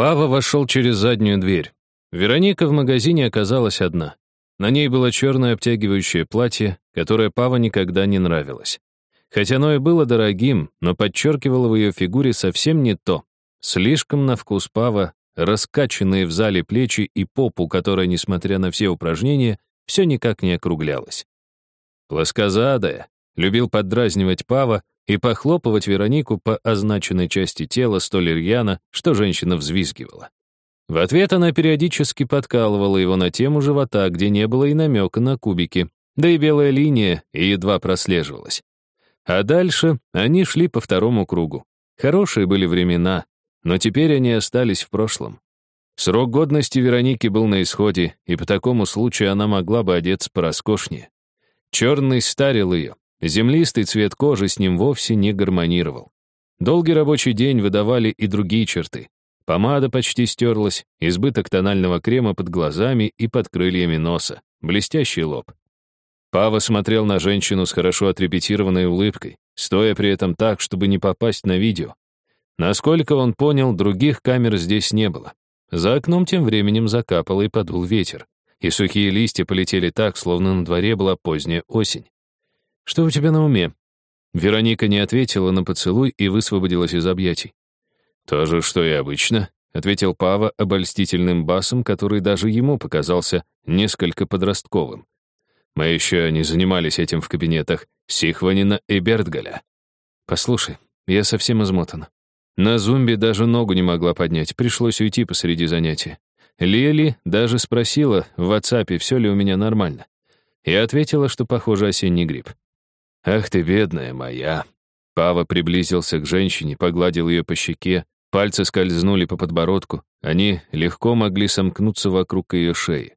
Пава вошел через заднюю дверь. Вероника в магазине оказалась одна. На ней было черное обтягивающее платье, которое Пава никогда не нравилось. Хотя оно и было дорогим, но подчеркивало в ее фигуре совсем не то. Слишком на вкус Пава, раскачанные в зале плечи и попу, которая, несмотря на все упражнения, все никак не округлялась. Плоскозадая, любил поддразнивать Пава и похлопывать Веронику по означенной части тела столь рьяно, что женщина взвизгивала. В ответ она периодически подкалывала его на тему живота, где не было и намека на кубики, да и белая линия едва прослеживалась. А дальше они шли по второму кругу. Хорошие были времена, но теперь они остались в прошлом. Срок годности Вероники был на исходе, и по такому случаю она могла бы одеться пороскошнее. Черный старил ее, землистый цвет кожи с ним вовсе не гармонировал. Долгий рабочий день выдавали и другие черты. Помада почти стерлась, избыток тонального крема под глазами и под крыльями носа, блестящий лоб. Пава смотрел на женщину с хорошо отрепетированной улыбкой, стоя при этом так, чтобы не попасть на видео. Насколько он понял, других камер здесь не было. За окном тем временем закапал и подул ветер, и сухие листья полетели так, словно на дворе была поздняя осень. «Что у тебя на уме?» Вероника не ответила на поцелуй и высвободилась из объятий. «То же, что и обычно», — ответил Пава обольстительным басом, который даже ему показался несколько подростковым. «Мы еще не занимались этим в кабинетах Сихванина и Бертгаля». «Послушай, я совсем измотана. На зумби даже ногу не могла поднять, пришлось уйти посреди занятия. Лили даже спросила в WhatsApp, все ли у меня нормально. Я ответила, что, похоже, осенний грипп. «Ах ты, бедная моя!» Пава приблизился к женщине, погладил ее по щеке, Пальцы скользнули по подбородку, они легко могли сомкнуться вокруг ее шеи.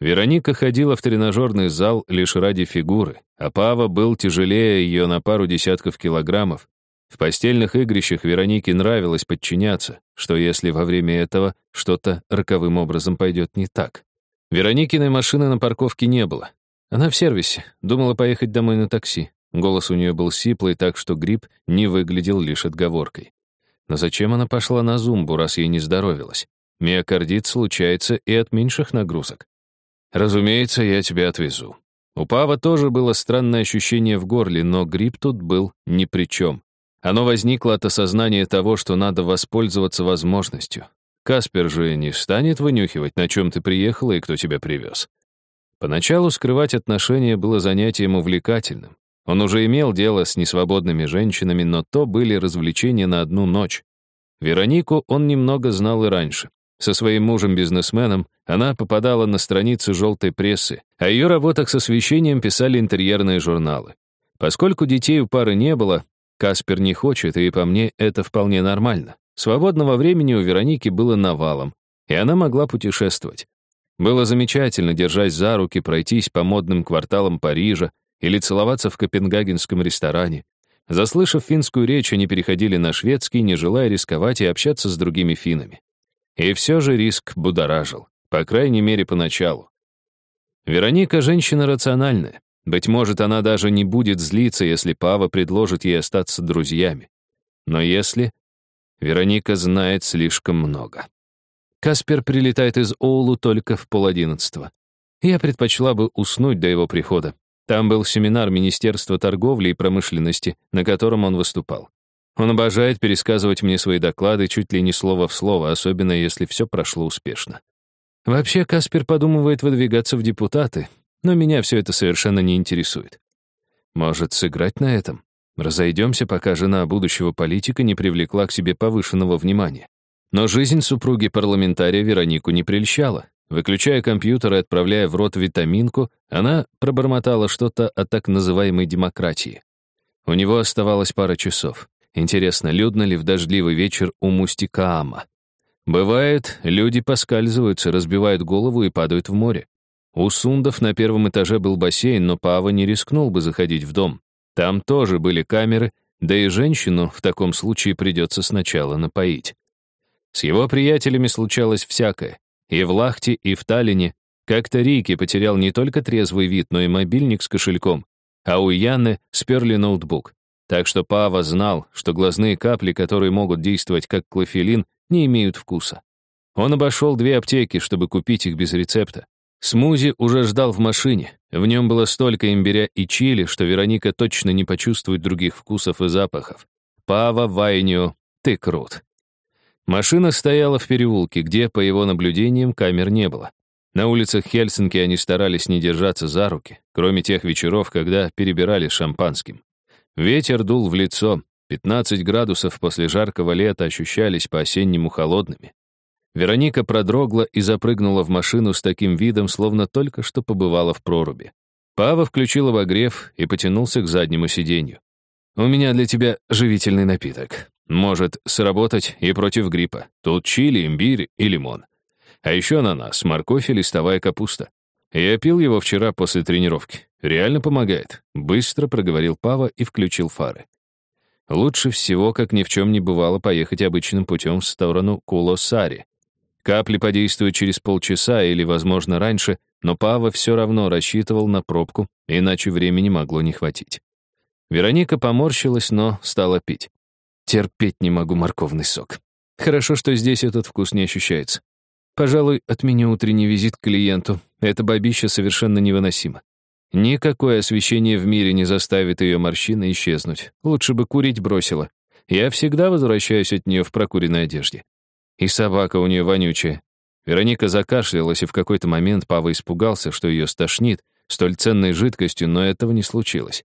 Вероника ходила в тренажерный зал лишь ради фигуры, а Пава был тяжелее ее на пару десятков килограммов. В постельных игрищах Веронике нравилось подчиняться, что если во время этого что-то роковым образом пойдет не так. Вероникиной машины на парковке не было. Она в сервисе, думала поехать домой на такси. Голос у нее был сиплый, так что грипп не выглядел лишь отговоркой. Но зачем она пошла на зумбу, раз ей не здоровилась? Миокардит случается и от меньших нагрузок. Разумеется, я тебя отвезу. У Пава тоже было странное ощущение в горле, но грипп тут был ни при чем. Оно возникло от осознания того, что надо воспользоваться возможностью. Каспер же не станет вынюхивать, на чем ты приехала и кто тебя привез. Поначалу скрывать отношения было занятием увлекательным. Он уже имел дело с несвободными женщинами, но то были развлечения на одну ночь. Веронику он немного знал и раньше. Со своим мужем-бизнесменом она попадала на страницы желтой прессы, о ее работах с освещением писали интерьерные журналы. Поскольку детей у пары не было, Каспер не хочет, и по мне это вполне нормально. Свободного времени у Вероники было навалом, и она могла путешествовать. Было замечательно, держась за руки, пройтись по модным кварталам Парижа, или целоваться в копенгагенском ресторане. Заслышав финскую речь, они переходили на шведский, не желая рисковать и общаться с другими финнами. И все же риск будоражил, по крайней мере, поначалу. Вероника — женщина рациональная. Быть может, она даже не будет злиться, если Пава предложит ей остаться друзьями. Но если... Вероника знает слишком много. Каспер прилетает из Оулу только в полодиннадцатого. Я предпочла бы уснуть до его прихода. Там был семинар Министерства торговли и промышленности, на котором он выступал. Он обожает пересказывать мне свои доклады чуть ли не слово в слово, особенно если все прошло успешно. Вообще, Каспер подумывает выдвигаться в депутаты, но меня все это совершенно не интересует. Может, сыграть на этом? Разойдемся, пока жена будущего политика не привлекла к себе повышенного внимания. Но жизнь супруги парламентария Веронику не прельщала. Выключая компьютер и отправляя в рот витаминку, она пробормотала что-то о так называемой демократии. У него оставалось пара часов. Интересно, людно ли в дождливый вечер у Мустикаама? Бывает, люди поскальзываются, разбивают голову и падают в море. У Сундов на первом этаже был бассейн, но Пава не рискнул бы заходить в дом. Там тоже были камеры, да и женщину в таком случае придется сначала напоить. С его приятелями случалось всякое. И в Лахте, и в Таллине как-то Рики потерял не только трезвый вид, но и мобильник с кошельком, а у Яны сперли ноутбук. Так что Пава знал, что глазные капли, которые могут действовать как клофелин, не имеют вкуса. Он обошел две аптеки, чтобы купить их без рецепта. Смузи уже ждал в машине. В нем было столько имбиря и чили, что Вероника точно не почувствует других вкусов и запахов. Пава, Вайнио, ты крут. Машина стояла в переулке, где, по его наблюдениям, камер не было. На улицах Хельсинки они старались не держаться за руки, кроме тех вечеров, когда перебирали шампанским. Ветер дул в лицо, 15 градусов после жаркого лета ощущались по-осеннему холодными. Вероника продрогла и запрыгнула в машину с таким видом, словно только что побывала в проруби. Пава включил обогрев и потянулся к заднему сиденью. «У меня для тебя живительный напиток. Может сработать и против гриппа. Тут чили, имбирь и лимон. А еще ананас, морковь и листовая капуста. Я пил его вчера после тренировки. Реально помогает. Быстро проговорил Пава и включил фары. Лучше всего, как ни в чем не бывало, поехать обычным путем в сторону Кулосари. Капли подействуют через полчаса или, возможно, раньше, но Пава все равно рассчитывал на пробку, иначе времени могло не хватить. Вероника поморщилась, но стала пить. Терпеть не могу морковный сок. Хорошо, что здесь этот вкус не ощущается. Пожалуй, отменю утренний визит к клиенту. Это бабища совершенно невыносимо. Никакое освещение в мире не заставит ее морщины исчезнуть. Лучше бы курить бросила. Я всегда возвращаюсь от нее в прокуренной одежде. И собака у нее вонючая. Вероника закашлялась, и в какой-то момент Пава испугался, что ее стошнит столь ценной жидкостью, но этого не случилось.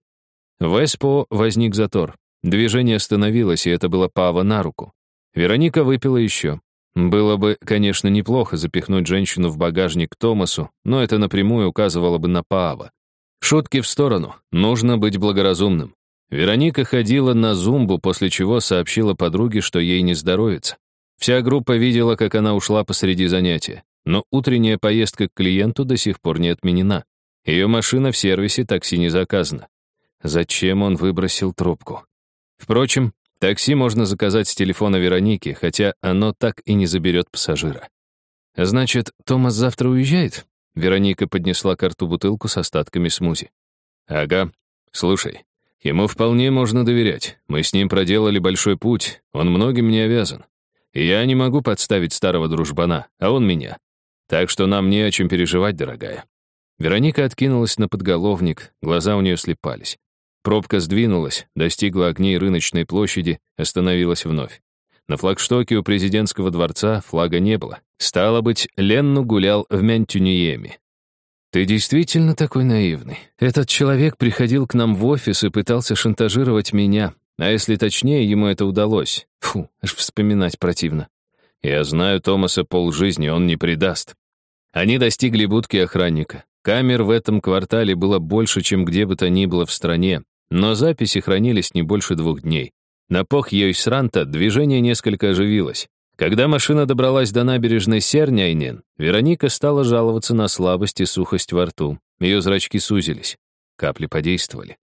В Эспо возник затор. Движение остановилось, и это было Пава на руку. Вероника выпила еще. Было бы, конечно, неплохо запихнуть женщину в багажник Томасу, но это напрямую указывало бы на Пава. Шутки в сторону. Нужно быть благоразумным. Вероника ходила на зумбу, после чего сообщила подруге, что ей не здоровится. Вся группа видела, как она ушла посреди занятия, но утренняя поездка к клиенту до сих пор не отменена. Ее машина в сервисе такси не заказана. Зачем он выбросил трубку? Впрочем, такси можно заказать с телефона Вероники, хотя оно так и не заберет пассажира. Значит, Томас завтра уезжает? Вероника поднесла к рту бутылку с остатками смузи. Ага. Слушай, ему вполне можно доверять. Мы с ним проделали большой путь, он многим мне обязан. Я не могу подставить старого дружбана, а он меня. Так что нам не о чем переживать, дорогая». Вероника откинулась на подголовник, глаза у нее слепались. Пробка сдвинулась, достигла огней рыночной площади, остановилась вновь. На флагштоке у президентского дворца флага не было. Стало быть, Ленну гулял в Мянтюниеме. «Ты действительно такой наивный. Этот человек приходил к нам в офис и пытался шантажировать меня, а если точнее, ему это удалось. Фу, аж вспоминать противно. Я знаю Томаса полжизни, он не предаст. Они достигли будки охранника. Камер в этом квартале было больше, чем где бы то ни было в стране, но записи хранились не больше двух дней. На пох Йойсранта движение несколько оживилось. Когда машина добралась до набережной Серняйнен, Вероника стала жаловаться на слабость и сухость во рту. Ее зрачки сузились. Капли подействовали.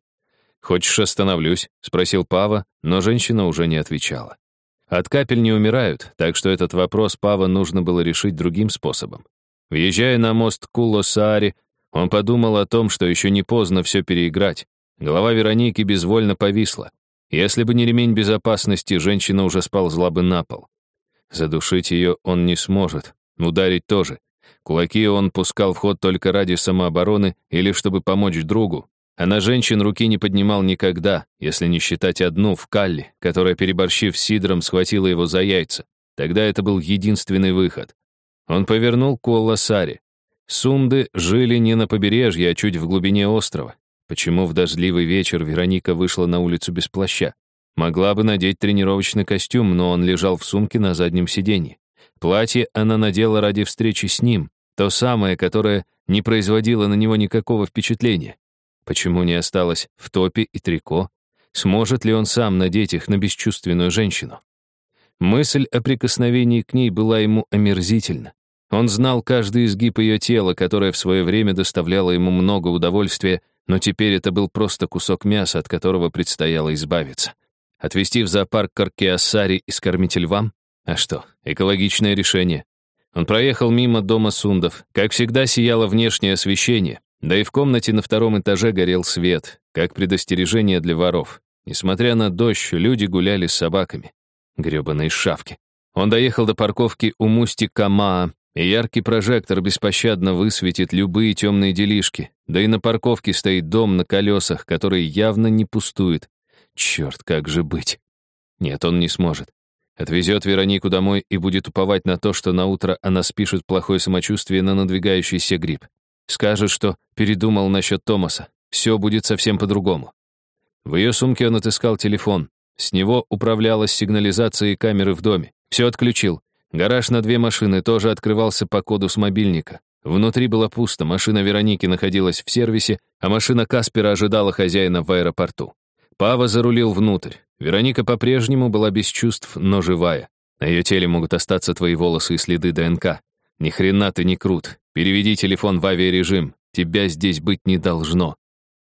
«Хочешь, остановлюсь?» — спросил Пава, но женщина уже не отвечала. От капель не умирают, так что этот вопрос Пава нужно было решить другим способом. Въезжая на мост Куло-Саари, он подумал о том, что еще не поздно все переиграть. Голова Вероники безвольно повисла. Если бы не ремень безопасности, женщина уже сползла бы на пол. Задушить ее он не сможет, ударить тоже. Кулаки он пускал в ход только ради самообороны или чтобы помочь другу, а на женщин руки не поднимал никогда, если не считать одну в Калле, которая, переборщив сидром, схватила его за яйца. Тогда это был единственный выход. Он повернул к Уолласаре. Сунды жили не на побережье, а чуть в глубине острова. Почему в дождливый вечер Вероника вышла на улицу без плаща? Могла бы надеть тренировочный костюм, но он лежал в сумке на заднем сиденье. Платье она надела ради встречи с ним, то самое, которое не производило на него никакого впечатления. Почему не осталось в топе и трико? Сможет ли он сам надеть их на бесчувственную женщину? Мысль о прикосновении к ней была ему омерзительна. Он знал каждый изгиб ее тела, которое в свое время доставляло ему много удовольствия, но теперь это был просто кусок мяса, от которого предстояло избавиться. Отвезти в зоопарк Каркеассари и скормить львам? А что, экологичное решение. Он проехал мимо дома Сундов. Как всегда, сияло внешнее освещение. Да и в комнате на втором этаже горел свет, как предостережение для воров. Несмотря на дождь, люди гуляли с собаками. Грёбаные шавки. Он доехал до парковки у Мусти-Камаа, и яркий прожектор беспощадно высветит любые темные делишки. Да и на парковке стоит дом на колесах, который явно не пустует. Черт, как же быть? Нет, он не сможет. Отвезет Веронику домой и будет уповать на то, что на утро она спишет плохое самочувствие на надвигающийся грипп. Скажет, что передумал насчет Томаса. Все будет совсем по-другому. В ее сумке он отыскал телефон. С него управлялась сигнализация и камеры в доме. Все отключил. Гараж на две машины тоже открывался по коду с мобильника. Внутри было пусто, машина Вероники находилась в сервисе, а машина Каспера ожидала хозяина в аэропорту. Пава зарулил внутрь. Вероника по-прежнему была без чувств, но живая. На ее теле могут остаться твои волосы и следы ДНК. Ни хрена ты не крут. Переведи телефон в авиарежим. Тебя здесь быть не должно.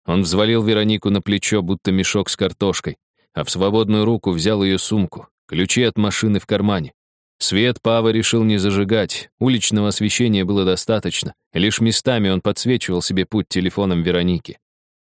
Он взвалил Веронику на плечо, будто мешок с картошкой, а в свободную руку взял ее сумку, ключи от машины в кармане. Свет Пава решил не зажигать, уличного освещения было достаточно, лишь местами он подсвечивал себе путь телефоном Вероники.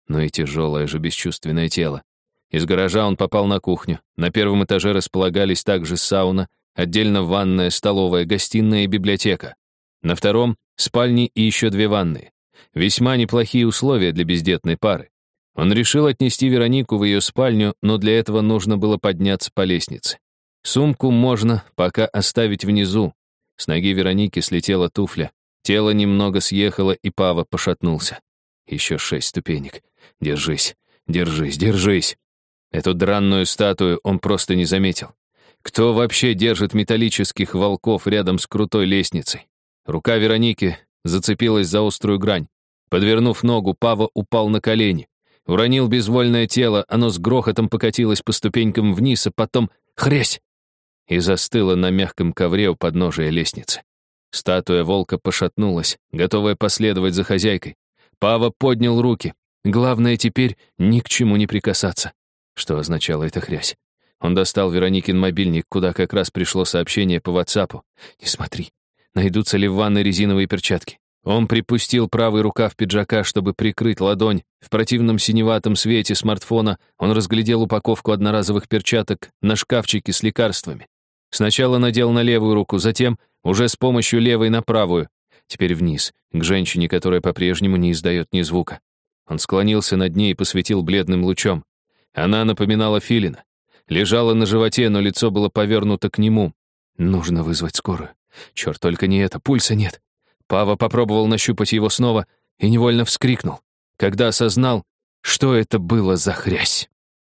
Но и тяжелое же бесчувственное тело. Из гаража он попал на кухню. На первом этаже располагались также сауна, отдельно ванная, столовая, гостиная и библиотека. На втором — спальни и еще две ванны. Весьма неплохие условия для бездетной пары. Он решил отнести Веронику в ее спальню, но для этого нужно было подняться по лестнице. Сумку можно пока оставить внизу. С ноги Вероники слетела туфля. Тело немного съехало, и Пава пошатнулся. Еще шесть ступенек. Держись, держись, держись. Эту дранную статую он просто не заметил. Кто вообще держит металлических волков рядом с крутой лестницей? Рука Вероники зацепилась за острую грань. Подвернув ногу, Пава упал на колени. Уронил безвольное тело, оно с грохотом покатилось по ступенькам вниз, а потом хрясь! И застыло на мягком ковре у подножия лестницы. Статуя волка пошатнулась, готовая последовать за хозяйкой. Пава поднял руки. Главное теперь ни к чему не прикасаться. Что означала эта хрясь? Он достал Вероникин мобильник, куда как раз пришло сообщение по WhatsApp. «Не смотри. Найдутся ли в ванной резиновые перчатки? Он припустил правый рукав пиджака, чтобы прикрыть ладонь. В противном синеватом свете смартфона он разглядел упаковку одноразовых перчаток на шкафчике с лекарствами. Сначала надел на левую руку, затем уже с помощью левой на правую. Теперь вниз, к женщине, которая по-прежнему не издает ни звука. Он склонился над ней и посветил бледным лучом. Она напоминала филина. Лежала на животе, но лицо было повернуто к нему. Нужно вызвать скорую. Черт, только не это, пульса нет. Пава попробовал нащупать его снова и невольно вскрикнул, когда осознал, что это было за хрясь.